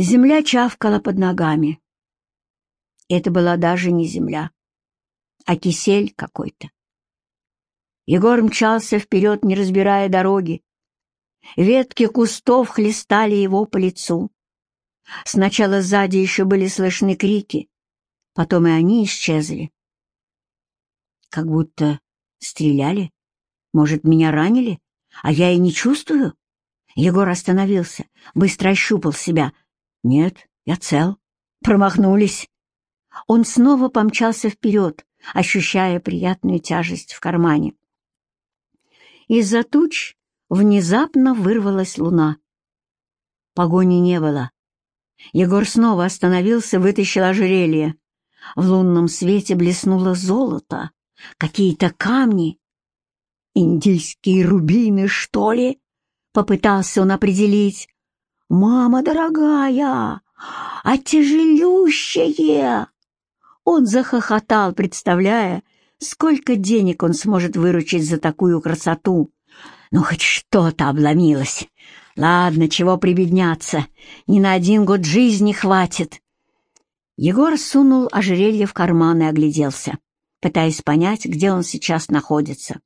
Земля чавкала под ногами. Это была даже не земля, а кисель какой-то. Егор мчался вперед, не разбирая дороги. Ветки кустов хлестали его по лицу. Сначала сзади еще были слышны крики, потом и они исчезли. Как будто стреляли. Может, меня ранили, а я и не чувствую? Егор остановился, быстро ощупал себя. Нет, я цел. Промахнулись. Он снова помчался вперед, ощущая приятную тяжесть в кармане. Из-за туч внезапно вырвалась луна. Погони не было. Егор снова остановился, вытащил ожерелье. В лунном свете блеснуло золото, какие-то камни. «Индийские рубины, что ли?» — попытался он определить. «Мама дорогая, а тяжелющее!» Он захохотал, представляя, сколько денег он сможет выручить за такую красоту. Ну, хоть что-то обломилось. Ладно, чего прибедняться, ни на один год жизни хватит. Егор сунул ожерелье в карман и огляделся, пытаясь понять, где он сейчас находится.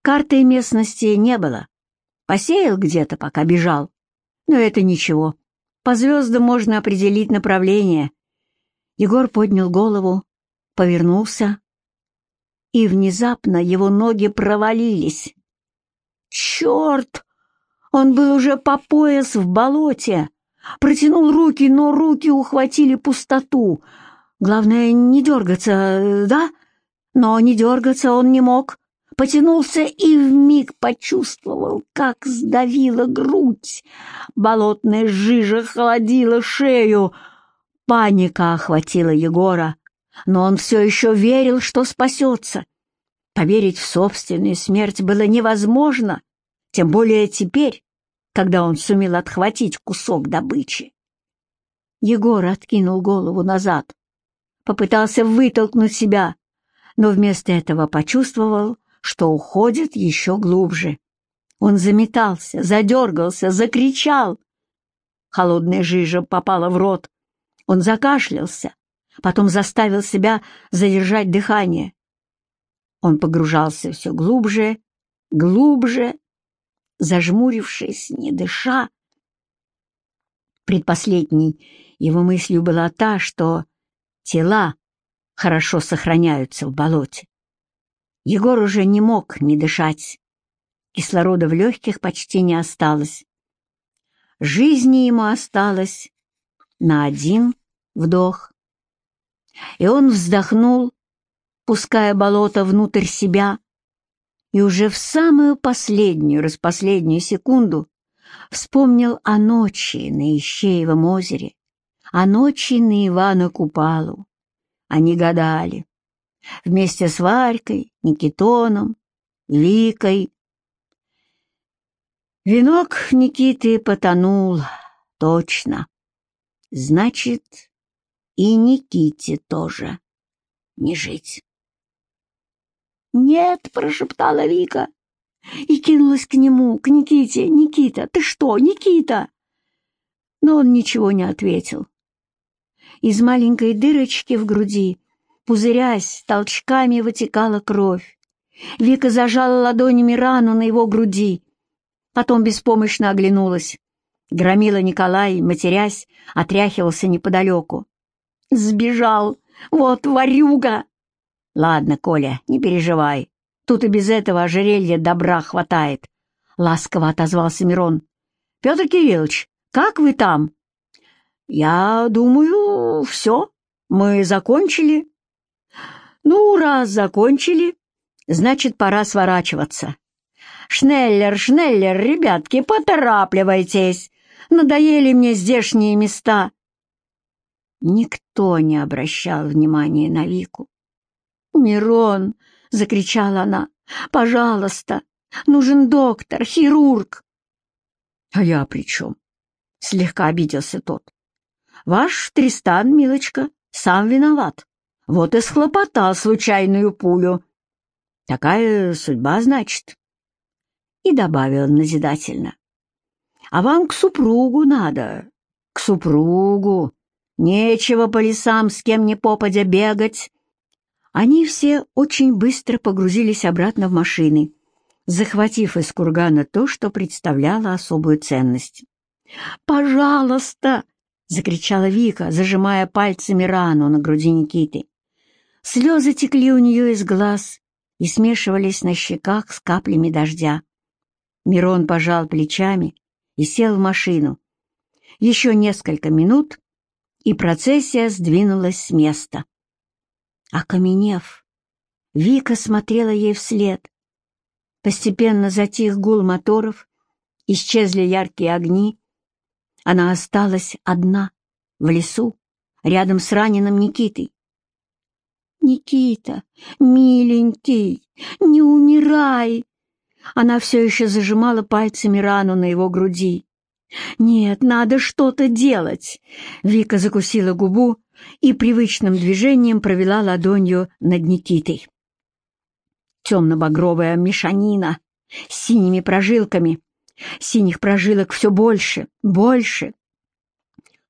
Карты местности не было. Посеял где-то, пока бежал. Но это ничего. По звездам можно определить направление. Егор поднял голову, повернулся, и внезапно его ноги провалились. Черт! Он был уже по пояс в болоте. Протянул руки, но руки ухватили пустоту. Главное, не дергаться, да? Но не дергаться он не мог. Потянулся и вмиг почувствовал, как сдавила грудь. Болотная жижа холодила шею — Паника охватила Егора, но он все еще верил, что спасется. Поверить в собственную смерть было невозможно, тем более теперь, когда он сумел отхватить кусок добычи. Егор откинул голову назад, попытался вытолкнуть себя, но вместо этого почувствовал, что уходит еще глубже. Он заметался, задергался, закричал. Холодная жижа попала в рот, он закашлялся, потом заставил себя задержать дыхание. Он погружался все глубже, глубже, зажмурившись, не дыша. Предпоследней его мыслью была та, что тела хорошо сохраняются в болоте. Егор уже не мог не дышать. Кислорода в легких почти не осталось. Жизни ему осталось на один вдох. И он вздохнул, пуская болото внутрь себя, и уже в самую последнюю, распоследнюю секунду вспомнил о ночи на Ищеевом озере, о ночи на Ивана Купалу. Они гадали. Вместе с Варькой, Никитоном, Ликой. Венок Никиты потонул, точно. Значит, и Никите тоже не жить. «Нет!» — прошептала Вика и кинулась к нему, к Никите. «Никита, ты что, Никита?» Но он ничего не ответил. Из маленькой дырочки в груди, пузырясь, толчками вытекала кровь. Вика зажала ладонями рану на его груди, потом беспомощно оглянулась. Громила Николай, матерясь, отряхивался неподалеку. «Сбежал! Вот ворюга!» «Ладно, Коля, не переживай. Тут и без этого ожерелья добра хватает», — ласково отозвался Мирон. «Петр Кириллович, как вы там?» «Я думаю, все. Мы закончили». «Ну, раз закончили, значит, пора сворачиваться». «Шнеллер, Шнеллер, ребятки, поторапливайтесь. Надоели мне здешние места. Никто не обращал внимания на Вику. «Мирон!» — закричала она. «Пожалуйста! Нужен доктор, хирург!» «А я при чем?» — слегка обиделся тот. «Ваш Тристан, милочка, сам виноват. Вот и схлопотал случайную пулю. Такая судьба, значит». И добавил назидательно. А вам к супругу надо. к супругу. Нечего по лесам с кем ни попадя бегать. Они все очень быстро погрузились обратно в машины, захватив из кургана то, что представляло особую ценность. «Пожалуйста!» — закричала Вика, зажимая пальцами рану на груди Никиты. Слезы текли у нее из глаз и смешивались на щеках с каплями дождя. Мирон пожал плечами и сел в машину. Еще несколько минут, и процессия сдвинулась с места. Окаменев, Вика смотрела ей вслед. Постепенно затих гул моторов, исчезли яркие огни. Она осталась одна, в лесу, рядом с раненым Никитой. «Никита, миленький, не умирай!» Она все еще зажимала пальцами рану на его груди. «Нет, надо что-то делать!» Вика закусила губу и привычным движением провела ладонью над Никитой. Темно-багровая мешанина с синими прожилками. Синих прожилок все больше, больше.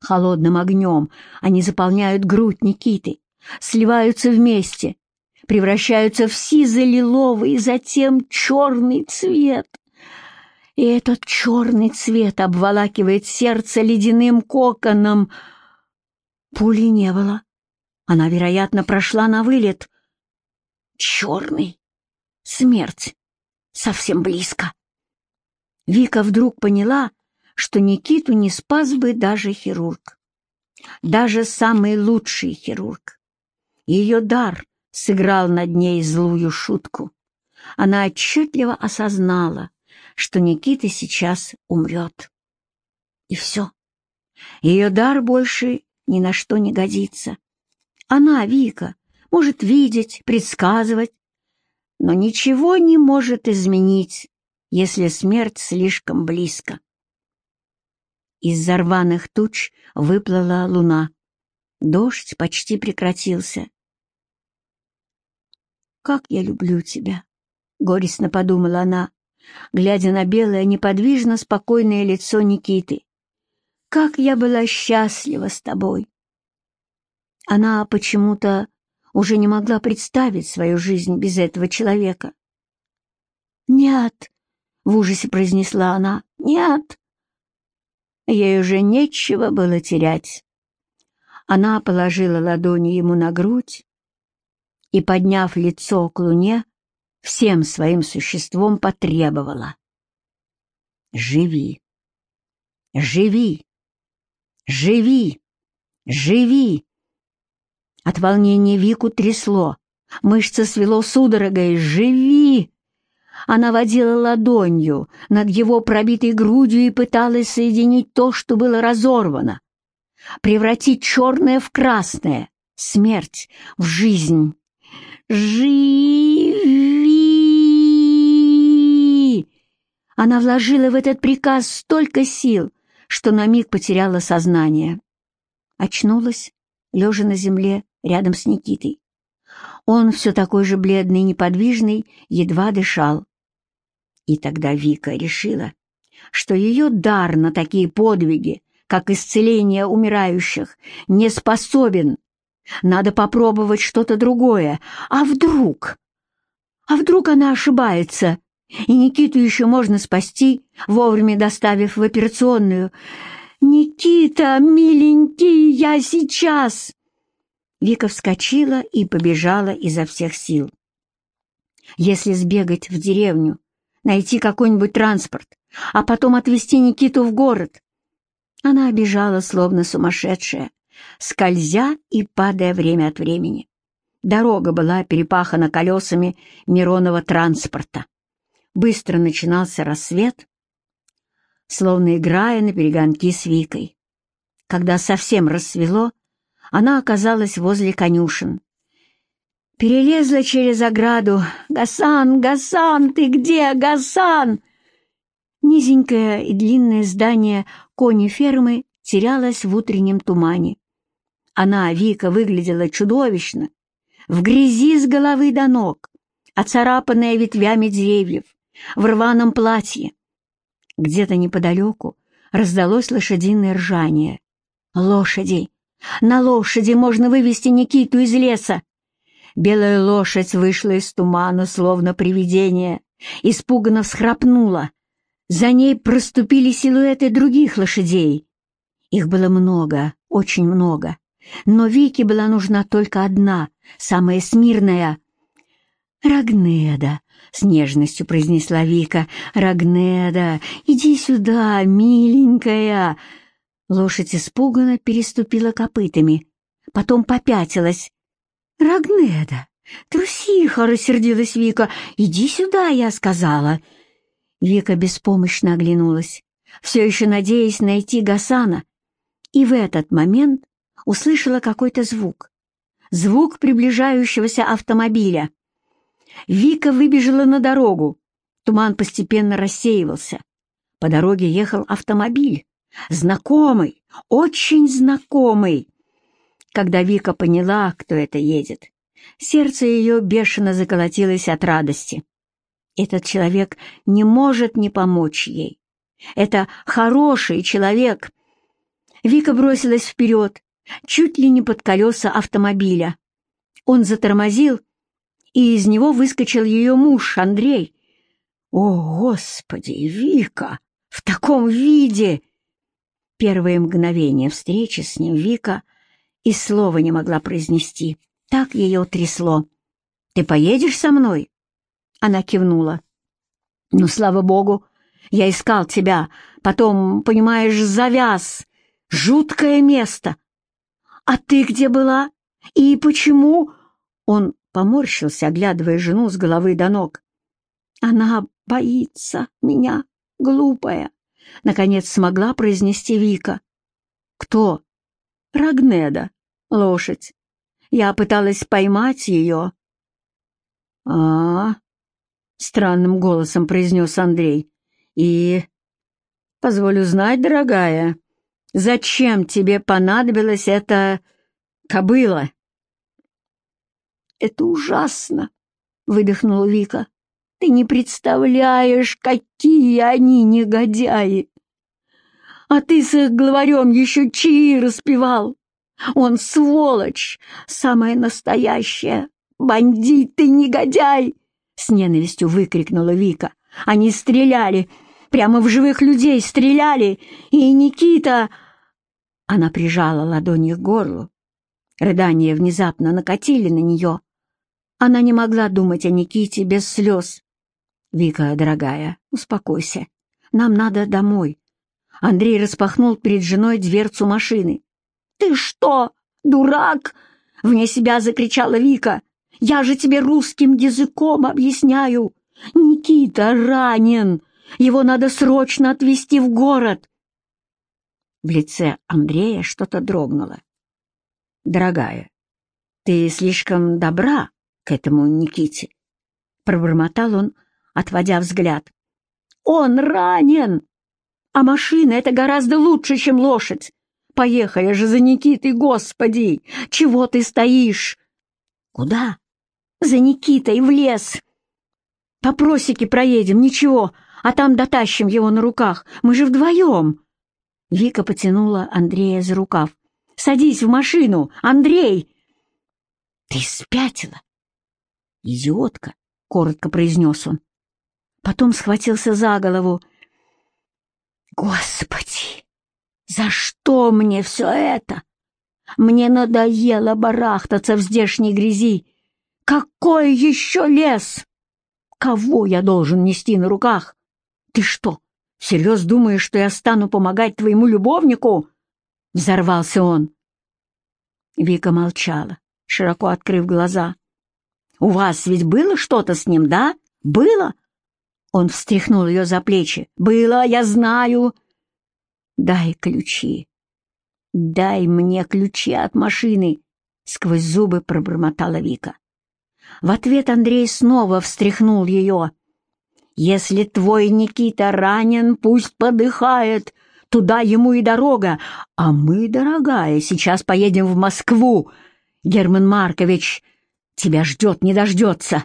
Холодным огнем они заполняют грудь Никиты, сливаются вместе, превращаются в сизо-лиловый и затем черный цвет. И этот черный цвет обволакивает сердце ледяным коконом. Пули не было. Она, вероятно, прошла на вылет. Черный. Смерть. Совсем близко. Вика вдруг поняла, что Никиту не спас бы даже хирург. Даже самый лучший хирург. Ее дар сыграл над ней злую шутку. Она отчетливо осознала, что Никита сейчас умрет. И все. Ее дар больше ни на что не годится. Она, Вика, может видеть, предсказывать, но ничего не может изменить, если смерть слишком близко. Из-за рваных туч выплыла луна. Дождь почти прекратился. «Как я люблю тебя!» — горестно подумала она, глядя на белое, неподвижно спокойное лицо Никиты. «Как я была счастлива с тобой!» Она почему-то уже не могла представить свою жизнь без этого человека. «Нет!» — в ужасе произнесла она. «Нет!» Ей уже нечего было терять. Она положила ладони ему на грудь и, подняв лицо к луне, всем своим существом потребовала. «Живи! Живи! Живи! Живи!» От волнения Вику трясло, мышцы свело судорогой. «Живи!» Она водила ладонью над его пробитой грудью и пыталась соединить то, что было разорвано, превратить черное в красное, смерть в жизнь. «Живи!» Она вложила в этот приказ столько сил, что на миг потеряла сознание. Очнулась, лежа на земле рядом с Никитой. Он все такой же бледный и неподвижный, едва дышал. И тогда Вика решила, что ее дар на такие подвиги, как исцеление умирающих, не способен. Надо попробовать что-то другое. А вдруг? А вдруг она ошибается, и Никиту еще можно спасти, вовремя доставив в операционную? «Никита, миленький, я сейчас!» Вика вскочила и побежала изо всех сил. Если сбегать в деревню, найти какой-нибудь транспорт, а потом отвезти Никиту в город. Она бежала, словно сумасшедшая, скользя и падая время от времени. Дорога была перепахана колесами Миронова транспорта. Быстро начинался рассвет, словно играя на перегонки с Викой. Когда совсем рассвело, она оказалась возле конюшен. Перелезла через ограду. «Гасан, Гасан, ты где, Гасан?» Низенькое и длинное здание кони-фермы терялось в утреннем тумане. Она, Вика, выглядела чудовищно, в грязи с головы до ног, оцарапанная ветвями деревьев, в рваном платье. Где-то неподалеку раздалось лошадиное ржание. Лошади! На лошади можно вывести Никиту из леса. Белая лошадь вышла из тумана, словно привидение, испуганно всхрапнула. За ней проступили силуэты других лошадей. Их было много, очень много. Но Вике была нужна только одна, самая смирная. «Рагнеда», — с нежностью произнесла Вика, — «Рагнеда, иди сюда, миленькая». Лошадь испуганно переступила копытами, потом попятилась. «Рагнеда, трусиха!» — рассердилась Вика. «Иди сюда!» — я сказала. Вика беспомощно оглянулась, все еще надеясь найти Гасана, и в этот момент услышала какой-то звук. Звук приближающегося автомобиля. Вика выбежала на дорогу. Туман постепенно рассеивался. По дороге ехал автомобиль. Знакомый, очень знакомый. Когда Вика поняла, кто это едет, сердце ее бешено заколотилось от радости. Этот человек не может не помочь ей. Это хороший человек. Вика бросилась вперед, чуть ли не под колеса автомобиля. Он затормозил, и из него выскочил ее муж, Андрей. «О, Господи, Вика! В таком виде!» Первые мгновения встречи с ним Вика и слова не могла произнести. Так ее трясло. «Ты поедешь со мной?» Она кивнула. «Ну, слава богу, я искал тебя, потом, понимаешь, завяз. Жуткое место. А ты где была? И почему?» Он поморщился, оглядывая жену с головы до ног. «Она боится меня, глупая», — наконец смогла произнести Вика. «Кто?» «Рагнеда, лошадь. Я пыталась поймать ее». «А, -а, странным голосом произнес Андрей. «И...» «Позволю знать, дорогая, зачем тебе понадобилась эта кобыла?» «Это ужасно!» — выдохнула Вика. «Ты не представляешь, какие они негодяи! А ты с их главарем еще чаи распевал! Он сволочь, самая настоящая! Бандит ты, негодяй!» С ненавистью выкрикнула Вика. «Они стреляли! Прямо в живых людей стреляли! И Никита...» Она прижала ладони к горлу. Рыдания внезапно накатили на нее. Она не могла думать о Никите без слез. «Вика, дорогая, успокойся. Нам надо домой». Андрей распахнул перед женой дверцу машины. «Ты что, дурак?» — вне себя закричала Вика. «Я же тебе русским языком объясняю. Никита ранен. Его надо срочно отвезти в город». В лице Андрея что-то дрогнуло. «Дорогая, ты слишком добра к этому Никите. Пробормотал он, отводя взгляд. Он ранен! А машина — это гораздо лучше, чем лошадь. Поехали же за Никитой, господи! Чего ты стоишь? Куда? За Никитой в лес. По просеке проедем, ничего, а там дотащим его на руках. Мы же вдвоем. Вика потянула Андрея за рукав. «Садись в машину, Андрей!» «Ты спятила? «Идиотка!» — коротко произнес он. Потом схватился за голову. «Господи! За что мне все это? Мне надоело барахтаться в здешней грязи. Какой еще лес? Кого я должен нести на руках? Ты что, всерьез думаешь, что я стану помогать твоему любовнику?» Взорвался он. Вика молчала, широко открыв глаза. У вас ведь было что-то с ним, да? Было?» Он встряхнул ее за плечи. «Было, я знаю». «Дай ключи. Дай мне ключи от машины», — сквозь зубы пробормотала Вика. В ответ Андрей снова встряхнул ее. «Если твой Никита ранен, пусть подыхает. Туда ему и дорога. А мы, дорогая, сейчас поедем в Москву. Герман Маркович Тебя ждет, не дождется!»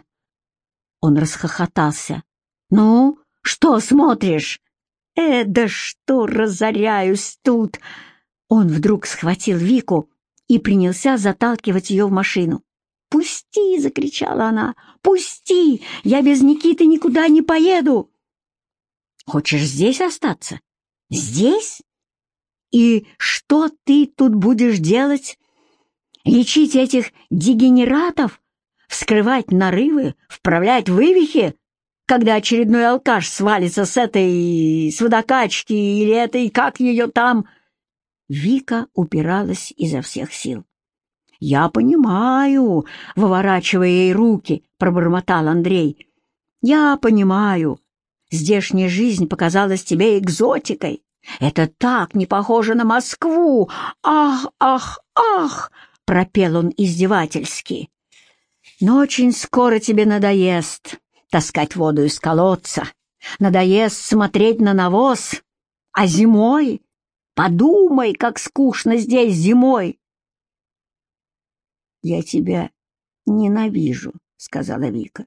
Он расхохотался. «Ну, что смотришь?» «Э, да что разоряюсь тут!» Он вдруг схватил Вику и принялся заталкивать ее в машину. «Пусти!» — закричала она. «Пусти! Я без Никиты никуда не поеду!» «Хочешь здесь остаться? Здесь? И что ты тут будешь делать? Лечить этих дегенератов? Вскрывать нарывы? Вправлять вывихи? Когда очередной алкаш свалится с этой... с водокачки или этой... как ее там...» Вика упиралась изо всех сил. «Я понимаю», — выворачивая ей руки, пробормотал Андрей. «Я понимаю. Здешняя жизнь показалась тебе экзотикой. Это так не похоже на Москву. Ах, ах, ах!» — пропел он издевательски. «Но очень скоро тебе надоест таскать воду из колодца, надоест смотреть на навоз, а зимой Подумай, как скучно здесь зимой. «Я тебя ненавижу», — сказала Вика.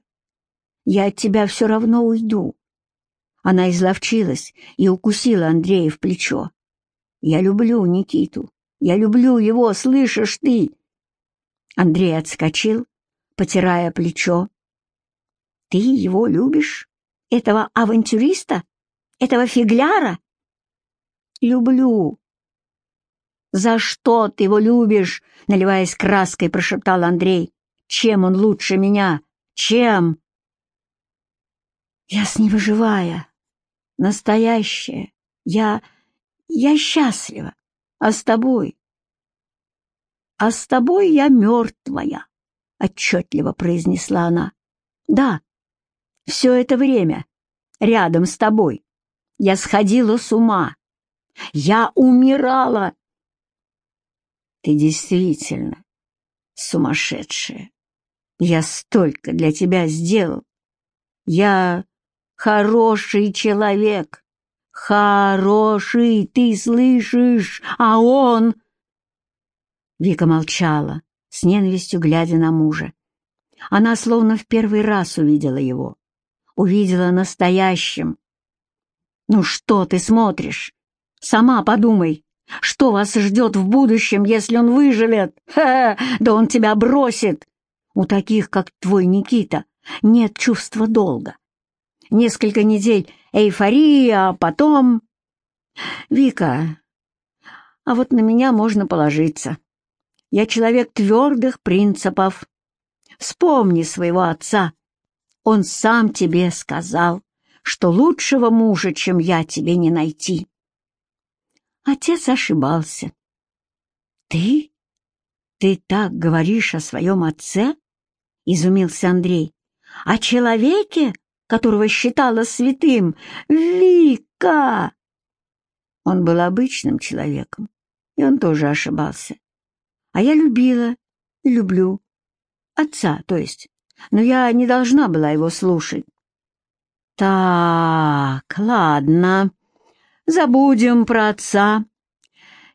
«Я от тебя все равно уйду». Она изловчилась и укусила Андрея в плечо. «Я люблю Никиту. Я люблю его, слышишь ты?» Андрей отскочил, потирая плечо. «Ты его любишь? Этого авантюриста? Этого фигляра?» «Люблю. «За что ты его любишь?» — наливаясь краской, прошептал Андрей. «Чем он лучше меня? Чем?» «Я с ним живая, настоящая. Я... я счастлива. А с тобой?» «А с тобой я мертвая», — отчетливо произнесла она. «Да, все это время рядом с тобой я сходила с ума. Я умирала ты действительно сумасшедшая. Я столько для тебя сделал. Я хороший человек. Хороший, ты слышишь? А он...» Вика молчала, с ненавистью глядя на мужа. Она словно в первый раз увидела его. Увидела настоящим. «Ну что ты смотришь? Сама подумай. Что вас ждет в будущем, если он выживет? Ха, да он тебя бросит. У таких, как твой Никита, нет чувства долга. Несколько недель эйфория, а потом... Вика, а вот на меня можно положиться. Я человек твердых принципов. Вспомни своего отца. Он сам тебе сказал, что лучшего мужа, чем я, тебе не найти. Отец ошибался. «Ты? Ты так говоришь о своем отце?» — изумился Андрей. «О человеке, которого считала святым? Вика!» Он был обычным человеком, и он тоже ошибался. А я любила и люблю. Отца, то есть. Но я не должна была его слушать. «Так, ладно», Забудем про отца.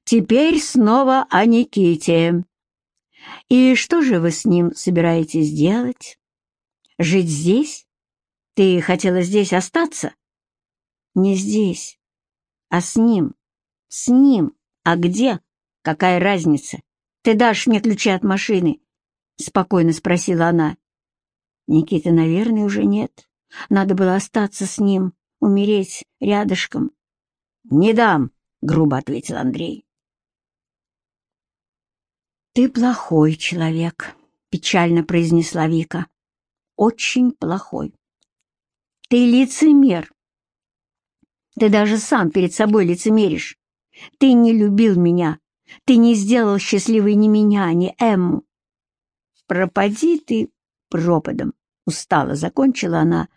Теперь снова о Никите. И что же вы с ним собираетесь делать? Жить здесь? Ты хотела здесь остаться? Не здесь, а с ним. С ним. А где? Какая разница? Ты дашь мне ключи от машины? Спокойно спросила она. Никиты, наверное, уже нет. Надо было остаться с ним, умереть рядышком. «Не дам», — грубо ответил Андрей. «Ты плохой человек», — печально произнесла Вика. «Очень плохой. Ты лицемер. Ты даже сам перед собой лицемеришь. Ты не любил меня. Ты не сделал счастливой ни меня, ни Эмму. Пропади ты пропадом», — устало закончила она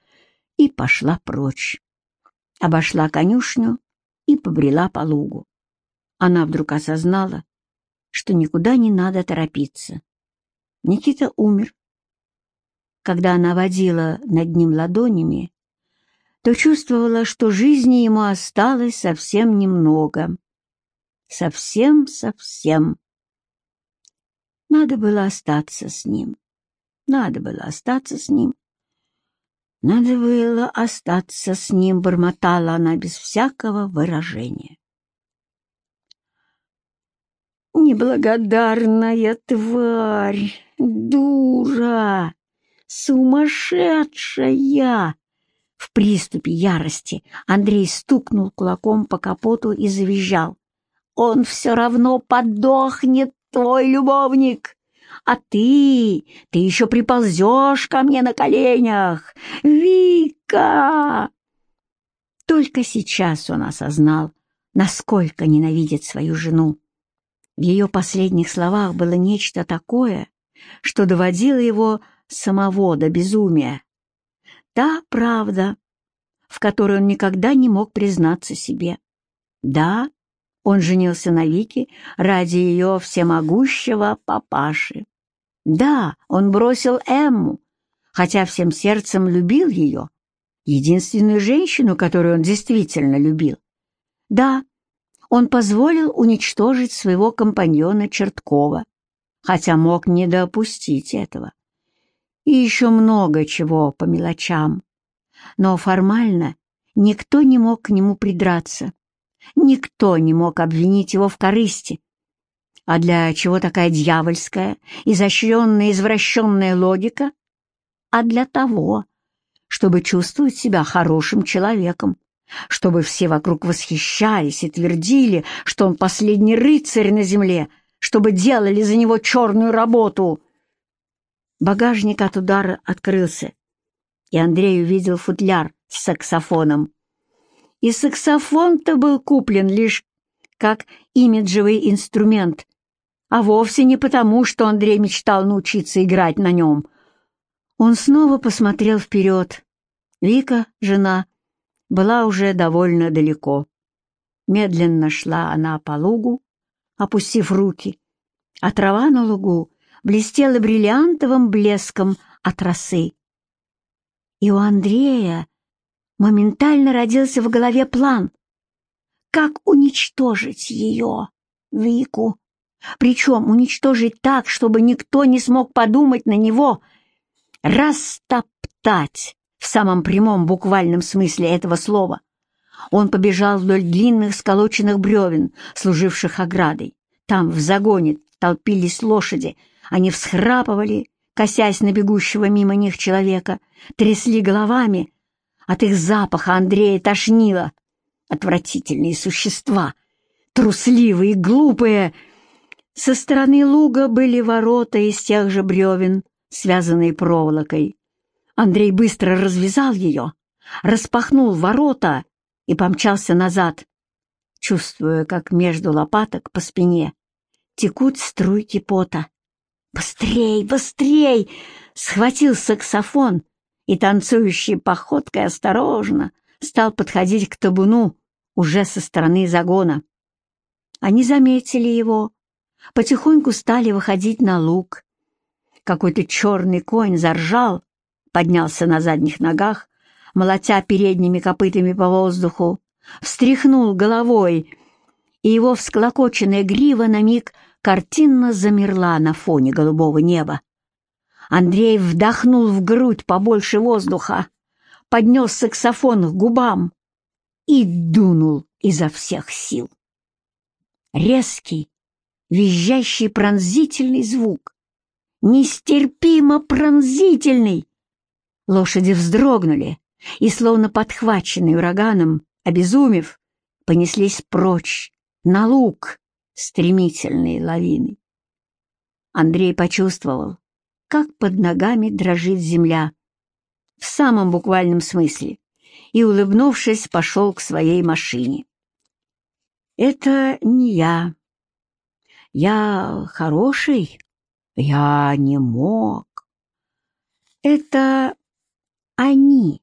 и пошла прочь. Обошла конюшню и побрела по лугу. Она вдруг осознала, что никуда не надо торопиться. Никита умер. Когда она водила над ним ладонями, то чувствовала, что жизни ему осталось совсем немного. Совсем-совсем. Надо было остаться с ним. Надо было остаться с ним. Надо было остаться с ним, бормотала она без всякого выражения. Неблагодарная тварь, дура, сумасшедшая! В приступе ярости Андрей стукнул кулаком по капоту и завизжал. «Он все равно подохнет, твой любовник! А ты, ты еще приползешь ко мне на коленях! Вика!» Только сейчас он осознал, насколько ненавидит свою жену. В ее последних словах было нечто такое, что доводило его самого до безумия та правда, в которой он никогда не мог признаться себе. Да, он женился на Вике ради ее всемогущего папаши. Да, он бросил Эмму, хотя всем сердцем любил ее, единственную женщину, которую он действительно любил. Да, он позволил уничтожить своего компаньона Черткова, хотя мог не допустить этого и еще много чего по мелочам. Но формально никто не мог к нему придраться, никто не мог обвинить его в корысти. А для чего такая дьявольская, изощренная, извращенная логика? А для того, чтобы чувствовать себя хорошим человеком, чтобы все вокруг восхищались и твердили, что он последний рыцарь на земле, чтобы делали за него черную работу — Багажник от удара открылся, и Андрей увидел футляр с саксофоном. И саксофон-то был куплен лишь как имиджевый инструмент, а вовсе не потому, что Андрей мечтал научиться играть на нем. Он снова посмотрел вперед. Вика, жена, была уже довольно далеко. Медленно шла она по лугу, опустив руки, а трава на лугу блестела бриллиантовым блеском от росы. И у Андрея моментально родился в голове план, как уничтожить ее, Вику, причем уничтожить так, чтобы никто не смог подумать на него, растоптать в самом прямом буквальном смысле этого слова. Он побежал вдоль длинных сколоченных бревен, служивших оградой. Там, в загоне, толпились лошади — они всхрапывали, косясь на бегущего мимо них человека, трясли головами. От их запаха Андрея тошнило. Отвратительные существа, трусливые, глупые. Со стороны луга были ворота из тех же бревен, связанные проволокой. Андрей быстро развязал ее, распахнул ворота и помчался назад, чувствуя, как между лопаток по спине текут струйки пота. «Быстрей, быстрей!» Схватил саксофон и танцующей походкой осторожно стал подходить к табуну уже со стороны загона. Они заметили его, потихоньку стали выходить на луг. Какой-то черный конь заржал, поднялся на задних ногах, молотя передними копытами по воздуху, встряхнул головой, и его всклокоченная грива на миг картинно замерла на фоне голубого неба. Андрей вдохнул в грудь побольше воздуха, поднес саксофон к губам и дунул изо всех сил. Резкий, визжащий пронзительный звук, нестерпимо пронзительный. Лошади вздрогнули и, словно подхваченные ураганом, обезумев, понеслись прочь, на луг, стремительной лавины. Андрей почувствовал, как под ногами дрожит земля, в самом буквальном смысле, и, улыбнувшись, пошел к своей машине. «Это не я. Я хороший. Я не мог. Это они.